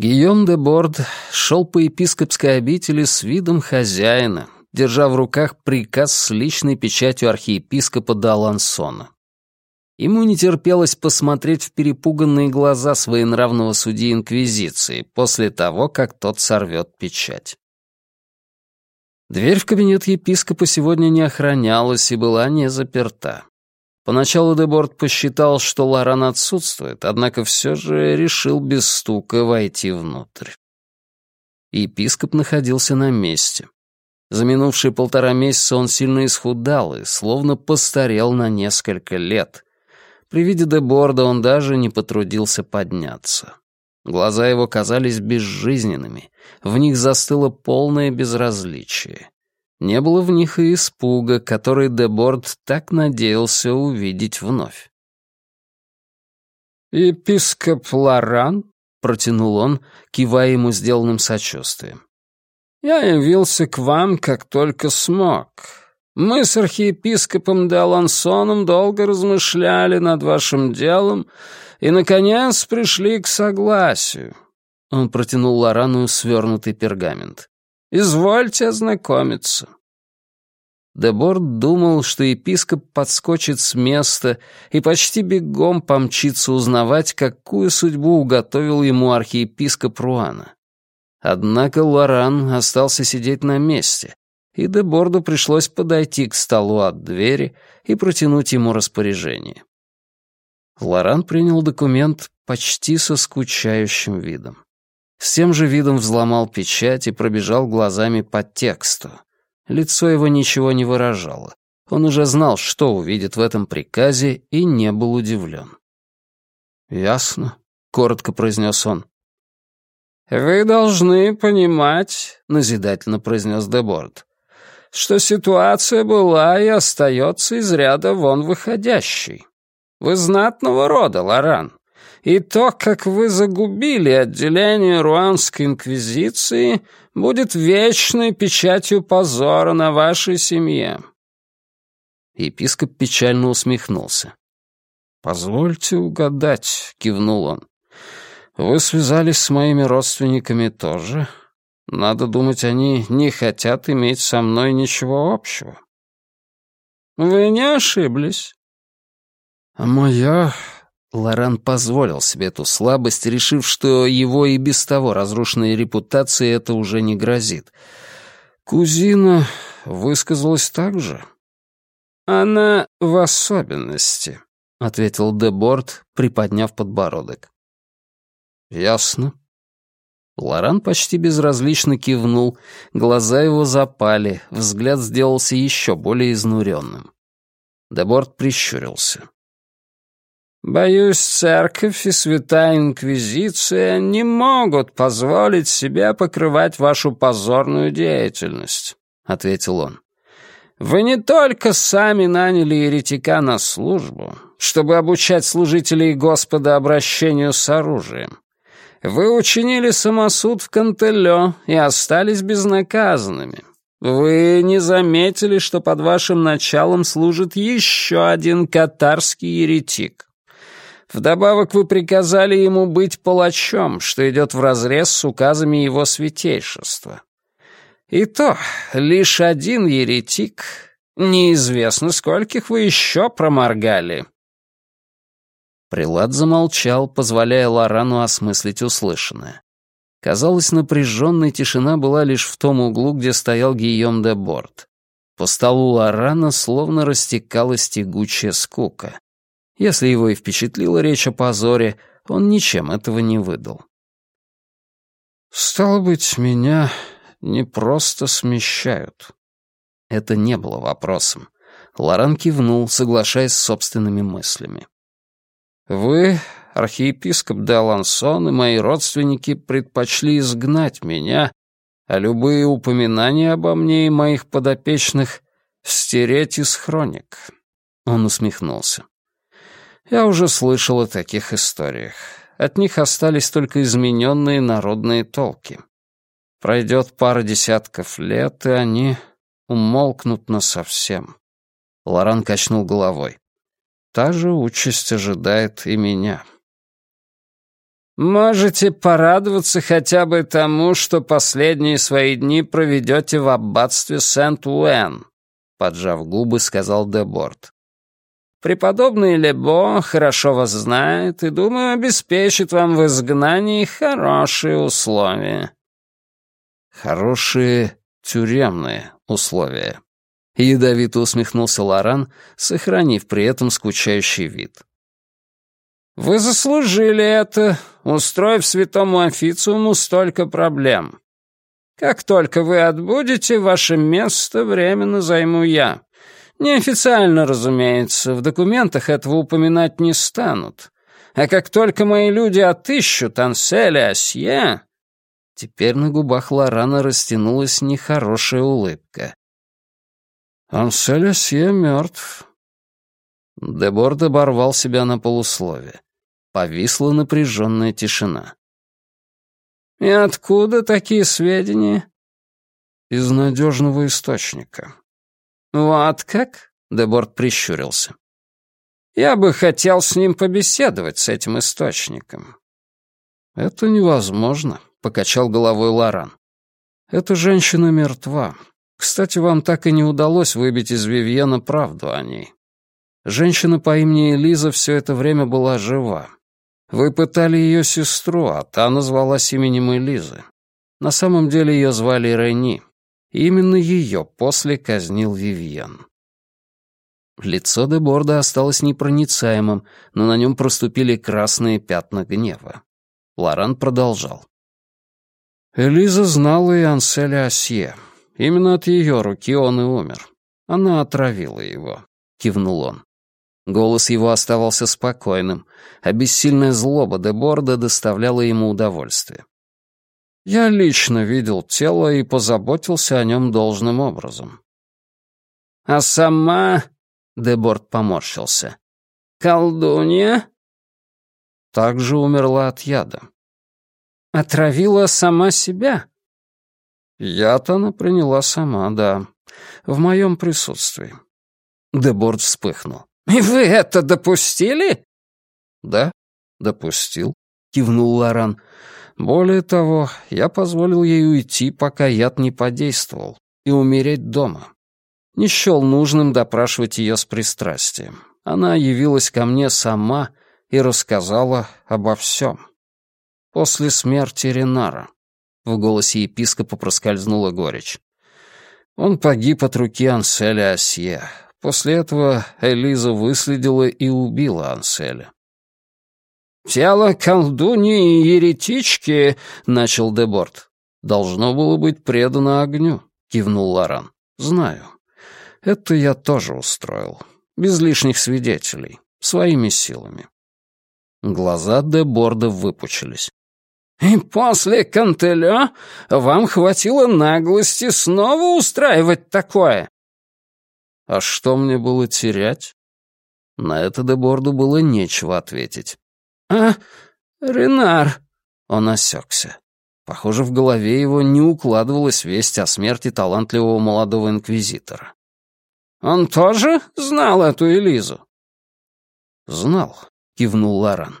Гийом де Борд шел по епископской обители с видом хозяина, держа в руках приказ с личной печатью архиепископа Далансона. Ему не терпелось посмотреть в перепуганные глаза своенравного судьи Инквизиции после того, как тот сорвет печать. Дверь в кабинет епископа сегодня не охранялась и была не заперта. Поначалу Деборд посчитал, что Лоран отсутствует, однако все же решил без стука войти внутрь. Епископ находился на месте. За минувшие полтора месяца он сильно исхудал и словно постарел на несколько лет. При виде Деборда он даже не потрудился подняться. Глаза его казались безжизненными, в них застыло полное безразличие. Не было в них и испуга, который Деборд так надеялся увидеть вновь. «Епископ Лоран?» — протянул он, кивая ему сделанным сочувствием. «Я явился к вам, как только смог. Мы с архиепископом Де долго размышляли над вашим делом и, наконец, пришли к согласию». Он протянул Лорану свернутый пергамент. Извольте ознакомиться». Деборд думал, что епископ подскочит с места и почти бегом помчится узнавать, какую судьбу уготовил ему архиепископ Руана. Однако Лоран остался сидеть на месте, и Деборду пришлось подойти к столу от двери и протянуть ему распоряжение. Лоран принял документ почти со скучающим видом. С тем же видом взломал печать и пробежал глазами по тексту. Лицо его ничего не выражало. Он уже знал, что увидит в этом приказе, и не был удивлен. «Ясно», — коротко произнес он. «Вы должны понимать», — назидательно произнес Деборд, «что ситуация была и остается из ряда вон выходящей. Вы знатного рода, Лоран и то, как вы загубили отделение Руанской инквизиции, будет вечной печатью позора на вашей семье». Епископ печально усмехнулся. «Позвольте угадать», — кивнул он. «Вы связались с моими родственниками тоже. Надо думать, они не хотят иметь со мной ничего общего». «Вы не ошиблись». «А моя Лоран позволил себе эту слабость, решив, что его и без того разрушенной репутации это уже не грозит. Кузина высказалась так же. «Она в особенности», — ответил Деборт, приподняв подбородок. «Ясно». Лоран почти безразлично кивнул, глаза его запали, взгляд сделался еще более изнуренным. Деборт прищурился. Боюсь, церковь и святая инквизиция не могут позволить себе покрывать вашу позорную деятельность, ответил он. Вы не только сами наняли еретика на службу, чтобы обучать служителей Господа обращению с оружием. Вы учинили самосуд в Кантелё и остались безнаказанными. Вы не заметили, что под вашим началом служит еще один катарский еретик. Вдобавок вы приказали ему быть палачом, что идет вразрез с указами его святейшества. И то лишь один еретик, неизвестно, скольких вы еще проморгали». Прилад замолчал, позволяя Лорану осмыслить услышанное. Казалось, напряженная тишина была лишь в том углу, где стоял Гийом де Борт. По столу Лорана словно растекалась тягучая скука. Если его и впечатлила речь о позоре, он ничем этого не выдал. «Стало быть, меня не просто смещают». Это не было вопросом. Лоран кивнул, соглашаясь с собственными мыслями. «Вы, архиепископ де Алансон и мои родственники предпочли изгнать меня, а любые упоминания обо мне и моих подопечных стереть из хроник». Он усмехнулся. Я уже слышал о таких историях. От них остались только измененные народные толки. Пройдет пара десятков лет, и они умолкнут насовсем. Лоран качнул головой. Та же участь ожидает и меня. Можете порадоваться хотя бы тому, что последние свои дни проведете в аббатстве Сент-Уэн», поджав губы, сказал Деборт. «Преподобный Лебо хорошо вас знает и, думаю, обеспечит вам в изгнании хорошие условия». «Хорошие тюремные условия», — ядовито усмехнулся Лоран, сохранив при этом скучающий вид. «Вы заслужили это, устроив святому официуму столько проблем. Как только вы отбудете, ваше место временно займу я. Неофициально, разумеется, в документах этого упоминать не станут. А как только мои люди отыщут Анселя Асье...» Теперь на губах Лорана растянулась нехорошая улыбка. «Ансель Асье мертв». Деборд оборвал себя на полусловие. Повисла напряженная тишина. «И откуда такие сведения?» «Из надежного источника». «Вот как?» — Деборд прищурился. «Я бы хотел с ним побеседовать, с этим источником». «Это невозможно», — покачал головой Лоран. «Эта женщина мертва. Кстати, вам так и не удалось выбить из Вивьена правду о ней. Женщина по имени Элиза все это время была жива. Вы пытали ее сестру, а та назвалась именем Элизы. На самом деле ее звали Рени. Именно ее после казнил Вивьен. Лицо Деборда осталось непроницаемым, но на нем проступили красные пятна гнева. Лоран продолжал. Элиза знала и Анселя Асье. Именно от ее руки он и умер. Она отравила его, — кивнул он. Голос его оставался спокойным, а бессильная злоба Деборда доставляла ему удовольствие. Я лично видел тело и позаботился о нем должным образом. «А сама...» — Деборд поморщился. «Колдунья?» Также умерла от яда. «Отравила сама себя?» Яд она приняла сама, да, в моем присутствии. Деборд вспыхнул. «И вы это допустили?» «Да, допустил», — кивнул Лоран. «Более того, я позволил ей уйти, пока яд не подействовал, и умереть дома. Не счел нужным допрашивать ее с пристрастием. Она явилась ко мне сама и рассказала обо всем. После смерти Ренара». В голосе епископа проскользнула горечь. Он погиб от руки Анселя Асье, После этого Элиза выследила и убила Анселя. «Тело колдуньи и еретички», — начал Деборт. «Должно было быть предано огню», — кивнул Лоран. «Знаю. Это я тоже устроил. Без лишних свидетелей. Своими силами». Глаза Деборда выпучились. «И после Кантеля вам хватило наглости снова устраивать такое?» А что мне было терять? На это Деборду было нечего ответить. «А, Ренар!» Он осекся. Похоже, в голове его не укладывалась весть о смерти талантливого молодого инквизитора. «Он тоже знал эту Элизу?» «Знал», — кивнул Ларан.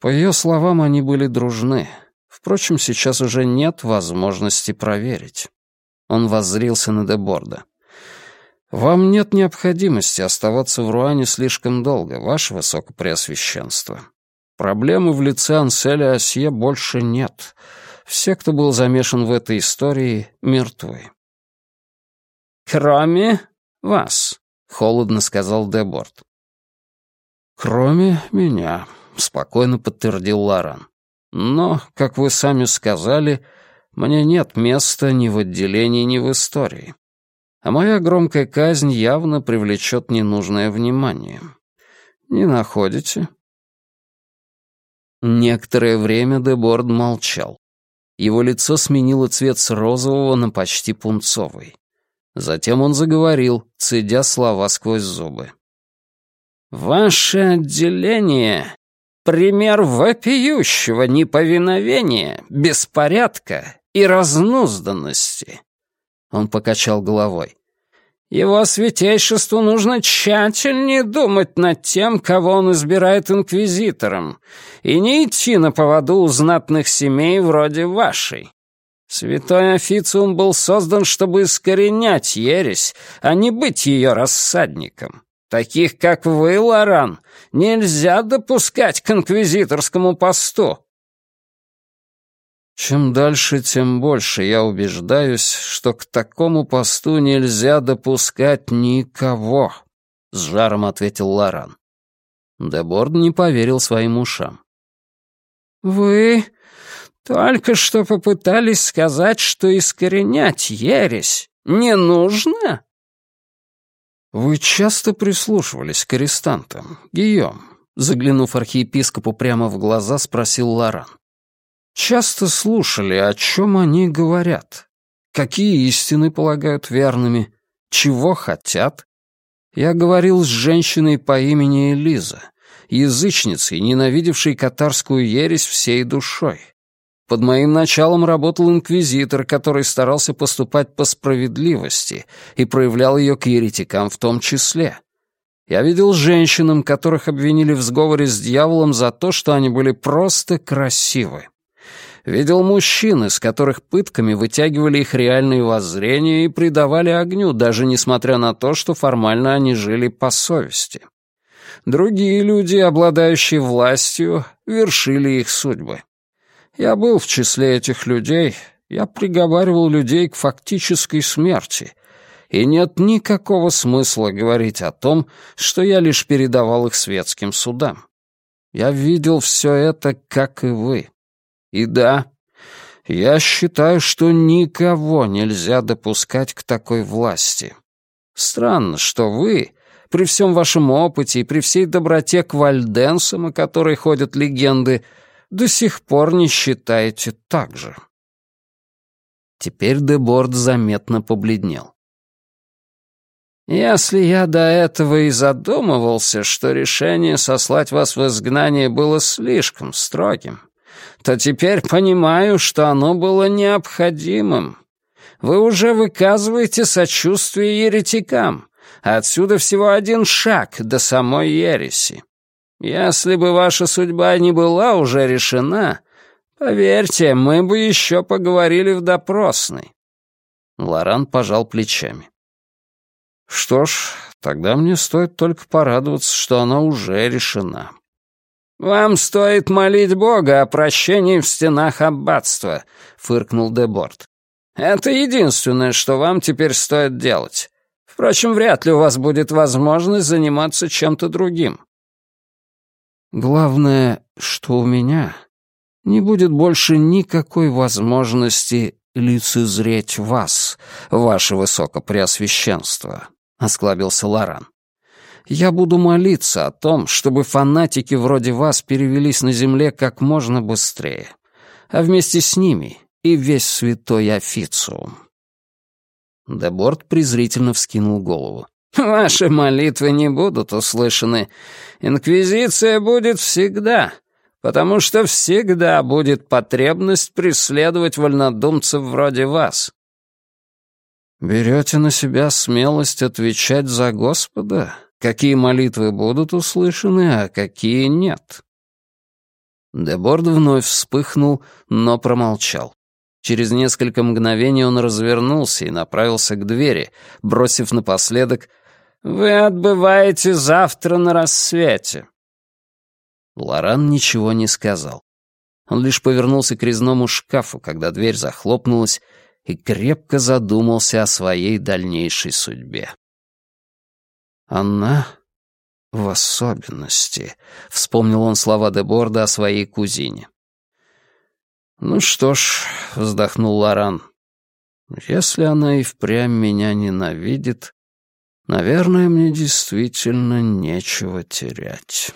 По ее словам, они были дружны. Впрочем, сейчас уже нет возможности проверить. Он воззрился на Деборда. «Вам нет необходимости оставаться в Руане слишком долго, ваше высокопреосвященство. Проблемы в лице Анселя Асье больше нет. Все, кто был замешан в этой истории, мертвы». «Кроме вас», — холодно сказал Деборт. «Кроме меня», — спокойно подтвердил Ларан. «Но, как вы сами сказали, мне нет места ни в отделении, ни в истории а моя громкая казнь явно привлечет ненужное внимание. Не находите?» Некоторое время Деборд молчал. Его лицо сменило цвет с розового на почти пунцовый. Затем он заговорил, цедя слова сквозь зубы. «Ваше отделение — пример вопиющего неповиновения, беспорядка и разнузданности. Он покачал головой. Его святейшеству нужно тщательнее думать над тем, кого он избирает инквизитором, и не идти на поводу у знатных семей вроде вашей. Святой официум был создан, чтобы искоренять ересь, а не быть ее рассадником. Таких, как вы, Лоран, нельзя допускать к инквизиторскому посту. Чем дальше, тем больше я убеждаюсь, что к такому посту нельзя допускать никого, — с жаром ответил Лоран. Деборд не поверил своим ушам. «Вы только что попытались сказать, что искоренять ересь не нужно?» «Вы часто прислушивались к арестантам, Гийом?» Заглянув архиепископу прямо в глаза, спросил Лоран. «Часто слушали, о чем они говорят? Какие истины полагают верными? Чего хотят?» Я говорил с женщиной по имени Элиза, язычницей, ненавидевшей катарскую ересь всей душой. Под моим началом работал инквизитор, который старался поступать по справедливости и проявлял ее к еретикам в том числе. Я видел женщинам, которых обвинили в сговоре с дьяволом за то, что они были просто красивы. Видел мужчин, из которых пытками вытягивали их реальные воззрения и придавали огню, даже несмотря на то, что формально они жили по совести. Другие люди, обладающие властью, вершили их судьбы. Я был в числе этих людей, я приговаривал людей к фактической смерти, и нет никакого смысла говорить о том, что я лишь передавал их светским судам. Я видел все это, как и вы. И да, я считаю, что никого нельзя допускать к такой власти. Странно, что вы, при всем вашем опыте и при всей доброте к вальденсам, о которой ходят легенды, до сих пор не считаете так же». Теперь Деборд заметно побледнел. «Если я до этого и задумывался, что решение сослать вас в изгнание было слишком строгим, то теперь понимаю, что оно было необходимым. Вы уже выказываете сочувствие еретикам, отсюда всего один шаг до самой ереси. Если бы ваша судьба не была уже решена, поверьте, мы бы еще поговорили в допросной». Лоран пожал плечами. «Что ж, тогда мне стоит только порадоваться, что она уже решена». «Вам стоит молить Бога о прощении в стенах аббатства», — фыркнул Деборт. «Это единственное, что вам теперь стоит делать. Впрочем, вряд ли у вас будет возможность заниматься чем-то другим. Главное, что у меня не будет больше никакой возможности лицезреть вас, ваше высокопреосвященство», — осклабился Лоран. «Я буду молиться о том, чтобы фанатики вроде вас перевелись на земле как можно быстрее, а вместе с ними и весь святой официум». Деборт презрительно вскинул голову. Ваши молитвы не будут услышаны. Инквизиция будет всегда, потому что всегда будет потребность преследовать вольнодумцев вроде вас. Берете на себя смелость отвечать за Господа? Какие молитвы будут услышаны, а какие нет? Деборд вновь вспыхнул, но промолчал. Через несколько мгновений он развернулся и направился к двери, бросив напоследок — «Вы отбываете завтра на рассвете». Лоран ничего не сказал. Он лишь повернулся к резному шкафу, когда дверь захлопнулась, и крепко задумался о своей дальнейшей судьбе. «Она в особенности», — вспомнил он слова Деборда о своей кузине. «Ну что ж», — вздохнул Лоран, — «если она и впрямь меня ненавидит, Наверное, мне действительно нечего терять.